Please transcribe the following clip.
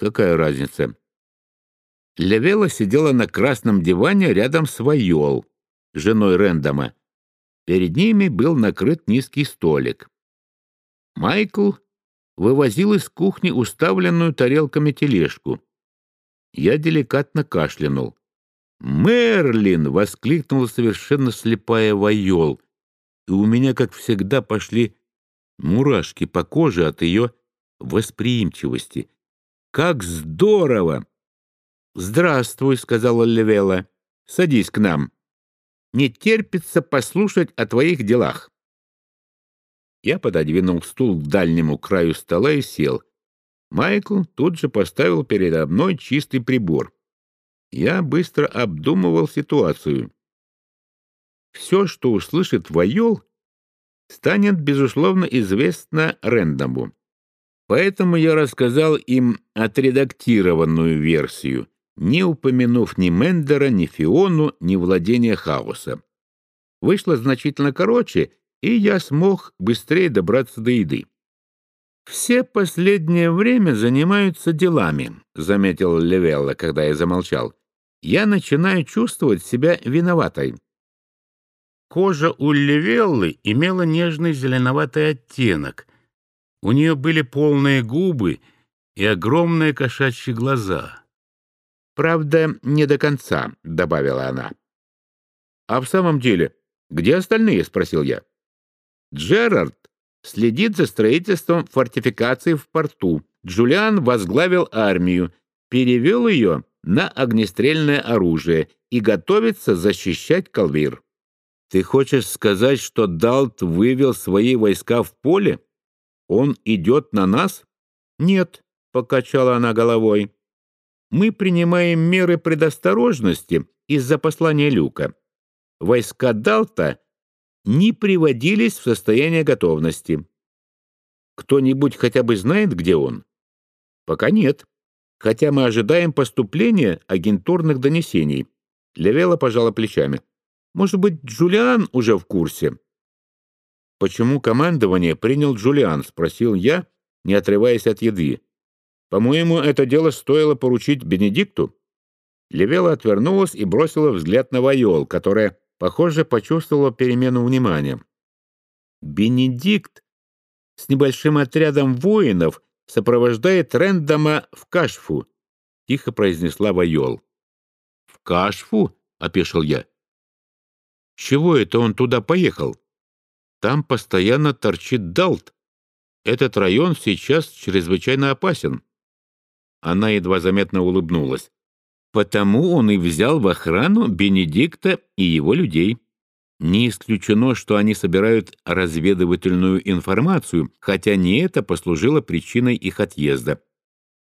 Какая разница? Левела сидела на красном диване рядом с Вайол, женой Рэндома. Перед ними был накрыт низкий столик. Майкл вывозил из кухни уставленную тарелками тележку. Я деликатно кашлянул. «Мерлин!» — воскликнула совершенно слепая Вайол, и у меня, как всегда, пошли мурашки по коже от ее восприимчивости. «Как здорово!» «Здравствуй», — сказала Левела. «Садись к нам. Не терпится послушать о твоих делах». Я пододвинул стул к дальнему краю стола и сел. Майкл тут же поставил передо мной чистый прибор. Я быстро обдумывал ситуацию. Все, что услышит Вайол, станет, безусловно, известно Рэндому. Поэтому я рассказал им отредактированную версию, не упомянув ни Мендера, ни Фиону, ни владения хаоса. Вышло значительно короче, и я смог быстрее добраться до еды. «Все последнее время занимаются делами», — заметил Левелла, когда я замолчал. «Я начинаю чувствовать себя виноватой». Кожа у Левеллы имела нежный зеленоватый оттенок. У нее были полные губы и огромные кошачьи глаза. «Правда, не до конца», — добавила она. «А в самом деле, где остальные?» — спросил я. «Джерард следит за строительством фортификации в порту. Джулиан возглавил армию, перевел ее на огнестрельное оружие и готовится защищать Калвир. Ты хочешь сказать, что Далт вывел свои войска в поле? Он идет на нас? Нет, — покачала она головой. Мы принимаем меры предосторожности из-за послания Люка. Войска Далта не приводились в состояние готовности. Кто-нибудь хотя бы знает, где он? Пока нет, хотя мы ожидаем поступления агентурных донесений. Левела пожала плечами. Может быть, Джулиан уже в курсе? Почему командование принял Джулиан, спросил я, не отрываясь от еды. По-моему, это дело стоило поручить Бенедикту. Левела отвернулась и бросила взгляд на Вайол, которая, похоже, почувствовала перемену внимания. Бенедикт с небольшим отрядом воинов сопровождает Рэндома в Кашфу, — тихо произнесла Вайол. — В Кашфу? — опешил я. Чего это он туда поехал? Там постоянно торчит Далт. Этот район сейчас чрезвычайно опасен. Она едва заметно улыбнулась. Потому он и взял в охрану Бенедикта и его людей. Не исключено, что они собирают разведывательную информацию, хотя не это послужило причиной их отъезда.